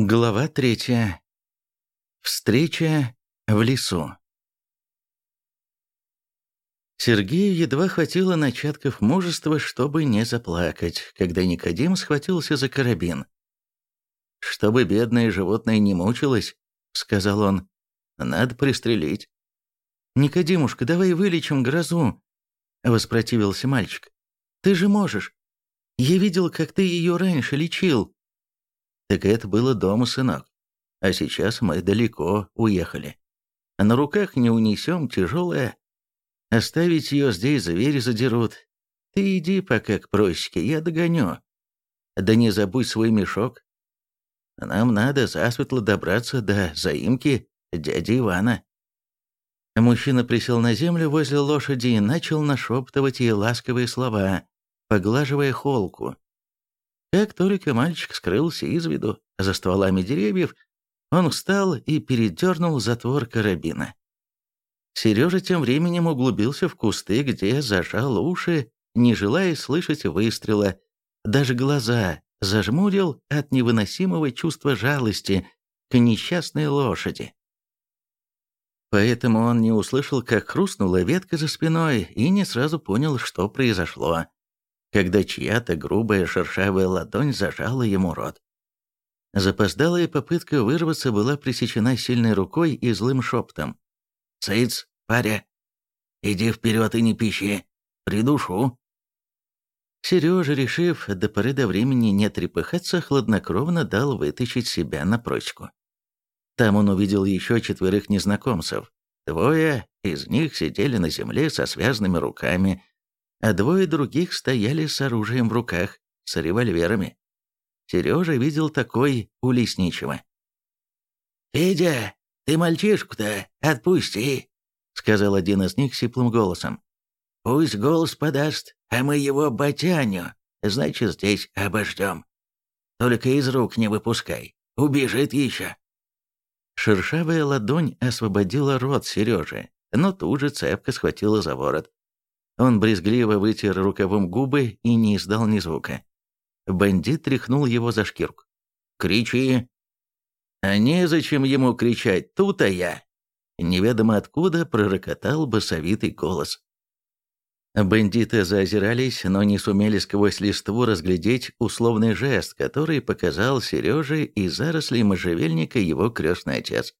Глава третья. Встреча в лесу. Сергею едва хватило начатков мужества, чтобы не заплакать, когда Никодим схватился за карабин. «Чтобы бедное животное не мучилось», — сказал он, — «надо пристрелить». «Никодимушка, давай вылечим грозу», — воспротивился мальчик. «Ты же можешь. Я видел, как ты ее раньше лечил». Так это было дома, сынок. А сейчас мы далеко уехали. На руках не унесем, тяжелая. Оставить ее здесь звери задерут. Ты иди пока к просеке, я догоню. Да не забудь свой мешок. Нам надо засветло добраться до заимки дяди Ивана. Мужчина присел на землю возле лошади и начал нашептывать ей ласковые слова, поглаживая холку. Как только мальчик скрылся из виду за стволами деревьев, он встал и передернул затвор карабина. Сережа тем временем углубился в кусты, где зажал уши, не желая слышать выстрела. Даже глаза зажмурил от невыносимого чувства жалости к несчастной лошади. Поэтому он не услышал, как хрустнула ветка за спиной, и не сразу понял, что произошло когда чья-то грубая шершавая ладонь зажала ему рот. Запоздалая попытка вырваться была пресечена сильной рукой и злым шептом. «Цыц, паря, иди вперед и не пищи, придушу». Сережа, решив до поры до времени не трепыхаться, хладнокровно дал вытащить себя на прочку. Там он увидел еще четверых незнакомцев. Двое из них сидели на земле со связанными руками, а двое других стояли с оружием в руках, с револьверами. Сережа видел такой у лесничего. «Федя, ты мальчишку-то отпусти», — сказал один из них сиплым голосом. «Пусть голос подаст, а мы его батяню, значит, здесь обождем. Только из рук не выпускай, убежит еще». Шершавая ладонь освободила рот Сережи, но тут же цепко схватила за ворот. Он брезгливо вытер рукавом губы и не издал ни звука. Бандит тряхнул его за шкирку. «Кричи!» «А незачем ему кричать, тут-то я!» Неведомо откуда пророкотал басовитый голос. Бандиты заозирались, но не сумели сквозь листву разглядеть условный жест, который показал Сереже из зарослей можжевельника его крестный отец.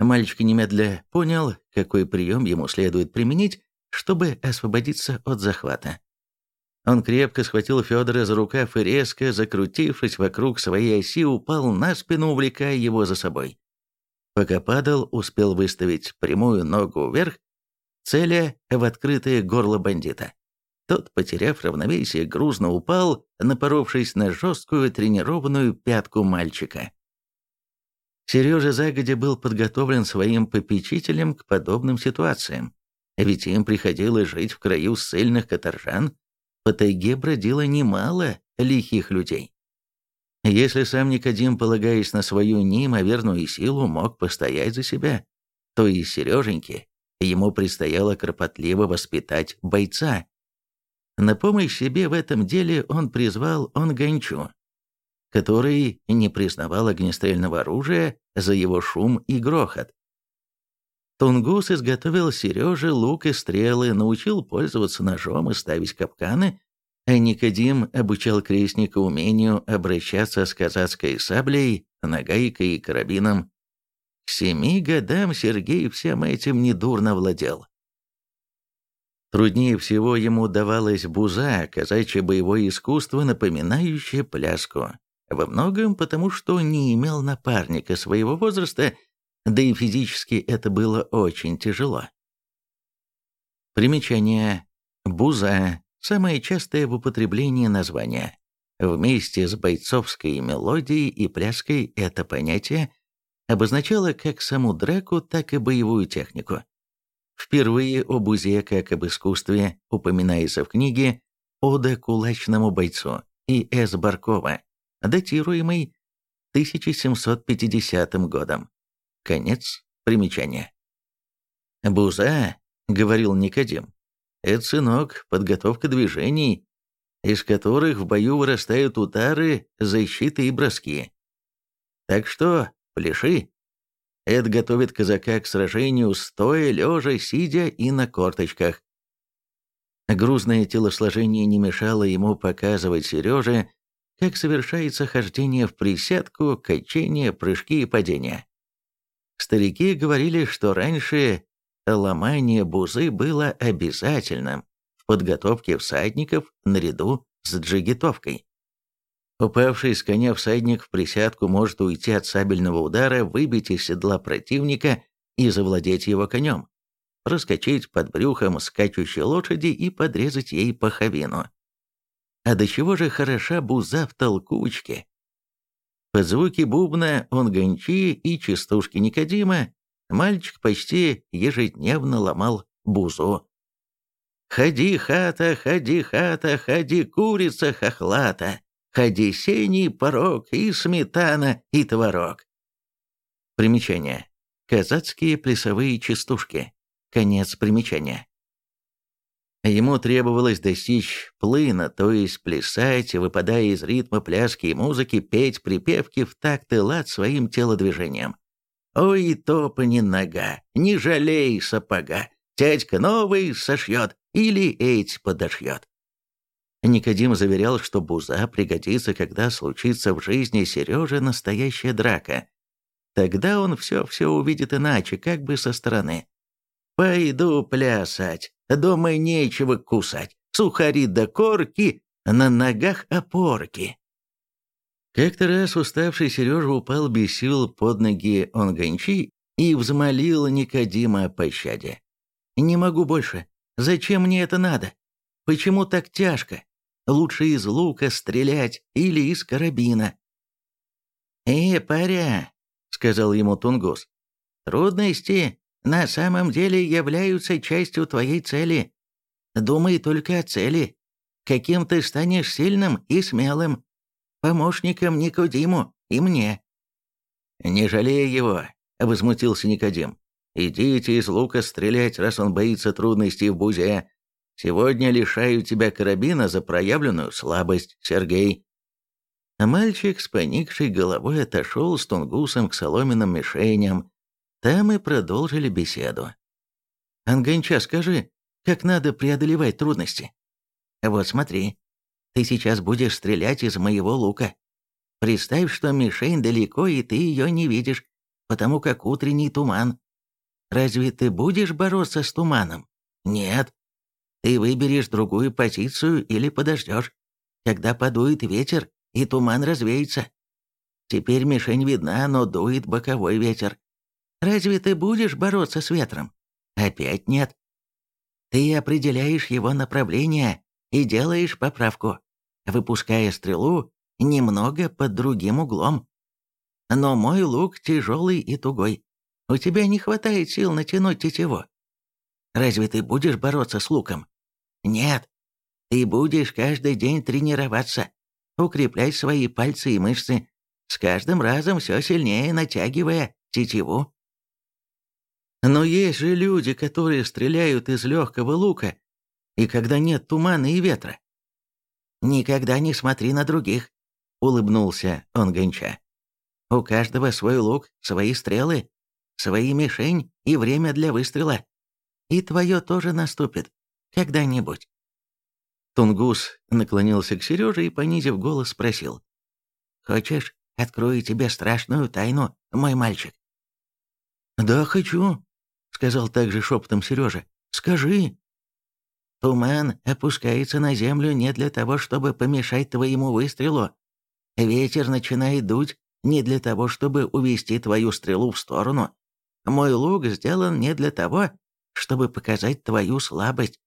Мальчик немедля понял, какой прием ему следует применить, чтобы освободиться от захвата. Он крепко схватил Федора за рукав и резко, закрутившись вокруг своей оси, упал на спину, увлекая его за собой. Пока падал, успел выставить прямую ногу вверх, целя в открытое горло бандита. Тот, потеряв равновесие, грузно упал, напоровшись на жесткую тренированную пятку мальчика. Сережа загодя был подготовлен своим попечителем к подобным ситуациям. Ведь им приходилось жить в краю ссыльных каторжан, по тайге бродило немало лихих людей. Если сам Никодим, полагаясь на свою неимоверную силу, мог постоять за себя, то и Сереженьке ему предстояло кропотливо воспитать бойца. На помощь себе в этом деле он призвал Онганчу, который не признавал огнестрельного оружия за его шум и грохот. Тунгус изготовил Сереже лук и стрелы, научил пользоваться ножом и ставить капканы, а Никодим обучал крестника умению обращаться с казацкой саблей, нагайкой и карабином. К семи годам Сергей всем этим недурно владел. Труднее всего ему давалась буза, казачье боевое искусство, напоминающее пляску. Во многом потому, что не имел напарника своего возраста – да и физически это было очень тяжело. Примечание. Буза – самое частое в употреблении название. Вместе с бойцовской мелодией и пляской это понятие обозначало как саму драку, так и боевую технику. Впервые о бузе как об искусстве упоминается в книге «Ода кулачному бойцу» и С. Баркова, датируемой 1750 годом. Конец примечания. «Буза», — говорил Никодим, — «это, сынок, подготовка движений, из которых в бою вырастают удары, защиты и броски. Так что, пляши. Это готовит казака к сражению стоя, лежа, сидя и на корточках. Грузное телосложение не мешало ему показывать Сереже, как совершается хождение в присядку, качение, прыжки и падения. Старики говорили, что раньше ломание бузы было обязательным в подготовке всадников наряду с джигитовкой. Упавший с коня всадник в присядку может уйти от сабельного удара, выбить из седла противника и завладеть его конем, проскочить под брюхом скачущей лошади и подрезать ей паховину. А до чего же хороша буза в толкучке? Под звуки бубна он гончи и частушки Никодима мальчик почти ежедневно ломал бузу. «Ходи, хата, ходи, хата, ходи, курица хохлата, ходи, сений порог и сметана, и творог». Примечание. Казацкие плясовые частушки. Конец примечания. Ему требовалось достичь плына, то есть плясать, выпадая из ритма пляски и музыки, петь припевки в такт и лад своим телодвижением. «Ой, топани нога, не жалей сапога, тядька новый сошьет или эть подошьет». Никодим заверял, что буза пригодится, когда случится в жизни Сережи настоящая драка. Тогда он все-все увидит иначе, как бы со стороны. «Пойду плясать, Дома нечего кусать, сухари да корки, на ногах опорки. Как-то раз уставший Сережа упал без сил под ноги Онгончи и взмолил Никодима о пощаде. «Не могу больше. Зачем мне это надо? Почему так тяжко? Лучше из лука стрелять или из карабина». «Э, паря», — сказал ему Тунгус, — «трудности на самом деле являются частью твоей цели. Думай только о цели. Каким ты станешь сильным и смелым. Помощником Никодиму и мне». «Не жалея его», — возмутился Никодим. «Идите из лука стрелять, раз он боится трудностей в бузе. Сегодня лишаю тебя карабина за проявленную слабость, Сергей». Мальчик с поникшей головой отошел с тунгусом к соломенным мишеням, там мы продолжили беседу. «Анганча, скажи, как надо преодолевать трудности?» «Вот смотри, ты сейчас будешь стрелять из моего лука. Представь, что мишень далеко, и ты ее не видишь, потому как утренний туман. Разве ты будешь бороться с туманом? Нет. Ты выберешь другую позицию или подождешь, когда подует ветер, и туман развеется. Теперь мишень видна, но дует боковой ветер. Разве ты будешь бороться с ветром? Опять нет. Ты определяешь его направление и делаешь поправку, выпуская стрелу немного под другим углом. Но мой лук тяжелый и тугой. У тебя не хватает сил натянуть тетиву. Разве ты будешь бороться с луком? Нет. Ты будешь каждый день тренироваться, укреплять свои пальцы и мышцы, с каждым разом все сильнее натягивая тетиву. Но есть же люди, которые стреляют из легкого лука, и когда нет тумана и ветра. «Никогда не смотри на других», — улыбнулся он гонча. «У каждого свой лук, свои стрелы, свои мишень и время для выстрела. И твое тоже наступит. Когда-нибудь». Тунгус наклонился к Сереже и, понизив голос, спросил. «Хочешь, открою тебе страшную тайну, мой мальчик?» «Да, хочу», сказал также шепотом Сережа. «Скажи». «Туман опускается на землю не для того, чтобы помешать твоему выстрелу. Ветер начинает дуть не для того, чтобы увести твою стрелу в сторону. Мой лук сделан не для того, чтобы показать твою слабость.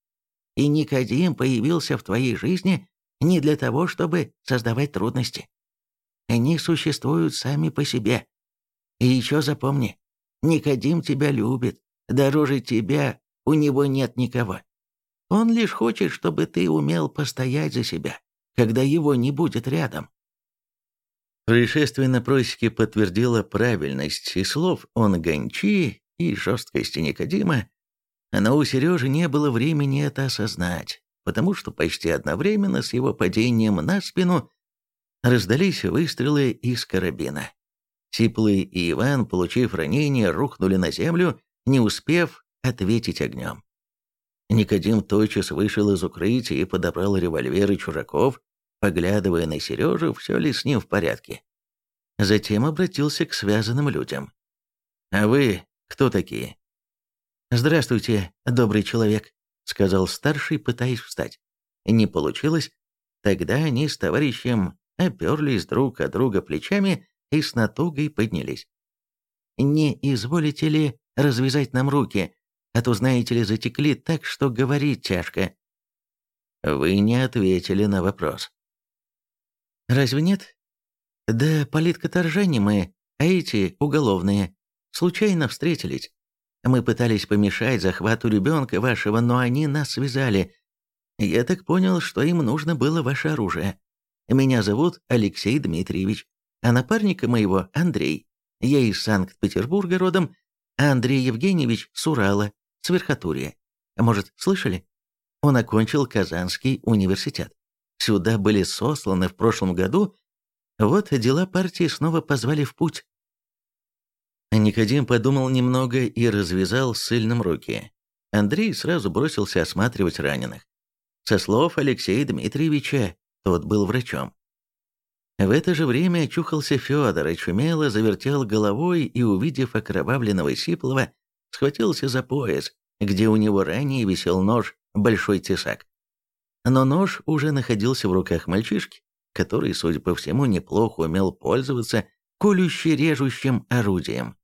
И Никодим появился в твоей жизни не для того, чтобы создавать трудности. Они существуют сами по себе. И еще запомни, Никодим тебя любит, Дороже тебя у него нет никого. Он лишь хочет, чтобы ты умел постоять за себя, когда его не будет рядом. Происшествие на просеке подтвердило правильность и слов он гончи, и жесткости Никодима, но у Сережи не было времени это осознать, потому что почти одновременно с его падением на спину раздались выстрелы из карабина. Сиплый и Иван, получив ранение, рухнули на землю, не успев ответить огнем. Никодим тотчас вышел из укрытия и подобрал револьверы чужаков, поглядывая на Сережу, все ли с ним в порядке. Затем обратился к связанным людям. «А вы кто такие?» «Здравствуйте, добрый человек», — сказал старший, пытаясь встать. Не получилось. Тогда они с товарищем оперлись друг от друга плечами и с натугой поднялись. «Не изволите ли развязать нам руки, а то, знаете ли, затекли так, что говорить тяжко?» Вы не ответили на вопрос. «Разве нет?» «Да политкоторжане мы, а эти уголовные. Случайно встретились. Мы пытались помешать захвату ребенка вашего, но они нас связали. Я так понял, что им нужно было ваше оружие. Меня зовут Алексей Дмитриевич, а напарника моего Андрей. Я из Санкт-Петербурга родом, Андрей Евгеньевич с Урала, с Верхотурья. Может, слышали? Он окончил Казанский университет. Сюда были сосланы в прошлом году. Вот дела партии снова позвали в путь. Никодим подумал немного и развязал сыльным руки. Андрей сразу бросился осматривать раненых. Со слов Алексея Дмитриевича, тот был врачом. В это же время очухался Федор и чумело завертел головой и, увидев окровавленного Сиплова, схватился за пояс, где у него ранее висел нож, большой тесак. Но нож уже находился в руках мальчишки, который, судя по всему, неплохо умел пользоваться колюще-режущим орудием.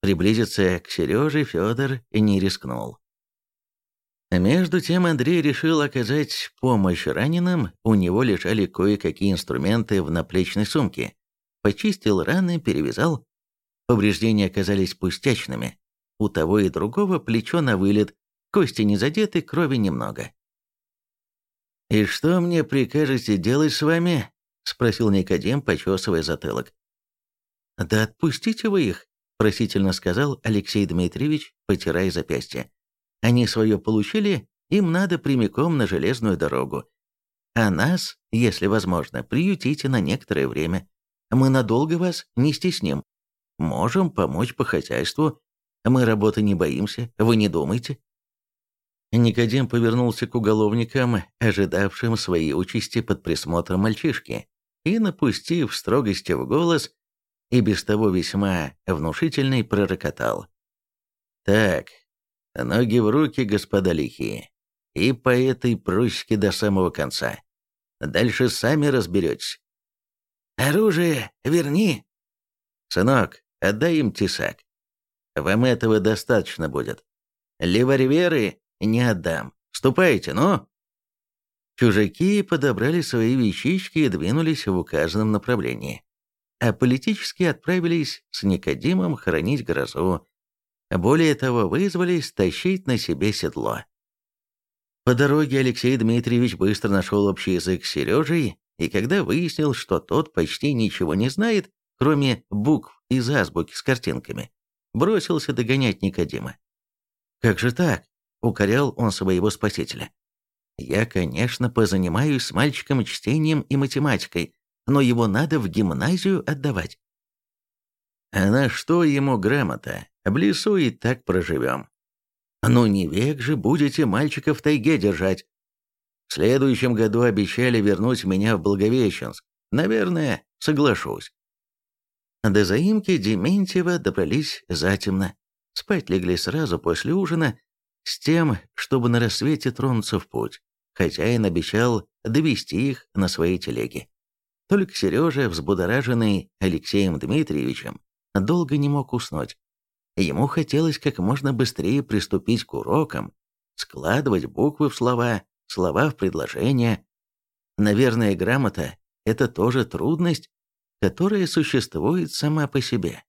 Приблизиться к Сереже Федор не рискнул. Между тем Андрей решил оказать помощь раненым, у него лежали кое-какие инструменты в наплечной сумке. Почистил раны, перевязал. Повреждения оказались пустячными. У того и другого плечо на вылет, кости не задеты, крови немного. «И что мне прикажете делать с вами?» — спросил Никодим, почесывая затылок. «Да отпустите вы их», просительно сказал Алексей Дмитриевич, потирая запястье. Они свое получили, им надо прямиком на железную дорогу. А нас, если возможно, приютите на некоторое время. Мы надолго вас не стесним. Можем помочь по хозяйству. Мы работы не боимся, вы не думайте. Никодим повернулся к уголовникам, ожидавшим своей участи под присмотром мальчишки, и, напустив строгости в голос, и без того весьма внушительный пророкотал. «Так, ноги в руки, господа лихие, и по этой прусике до самого конца. Дальше сами разберетесь. Оружие верни!» «Сынок, отдай им тесак. Вам этого достаточно будет. Леварьверы не отдам. Ступайте, ну!» Чужаки подобрали свои вещички и двинулись в указанном направлении а политически отправились с Никодимом хранить грозу. Более того, вызвались тащить на себе седло. По дороге Алексей Дмитриевич быстро нашел общий язык с Сережей, и когда выяснил, что тот почти ничего не знает, кроме букв из азбуки с картинками, бросился догонять Никодима. «Как же так?» — укорял он своего спасителя. «Я, конечно, позанимаюсь с мальчиком чтением и математикой, но его надо в гимназию отдавать. А на что ему грамота? В лесу и так проживем. Ну не век же будете мальчика в тайге держать. В следующем году обещали вернуть меня в Благовещенск. Наверное, соглашусь. До заимки Дементьева добрались затемно. Спать легли сразу после ужина, с тем, чтобы на рассвете тронуться в путь. Хозяин обещал довести их на своей телеге. Только Сережа, взбудораженный Алексеем Дмитриевичем, долго не мог уснуть. Ему хотелось как можно быстрее приступить к урокам, складывать буквы в слова, слова в предложения. Наверное, грамота – это тоже трудность, которая существует сама по себе.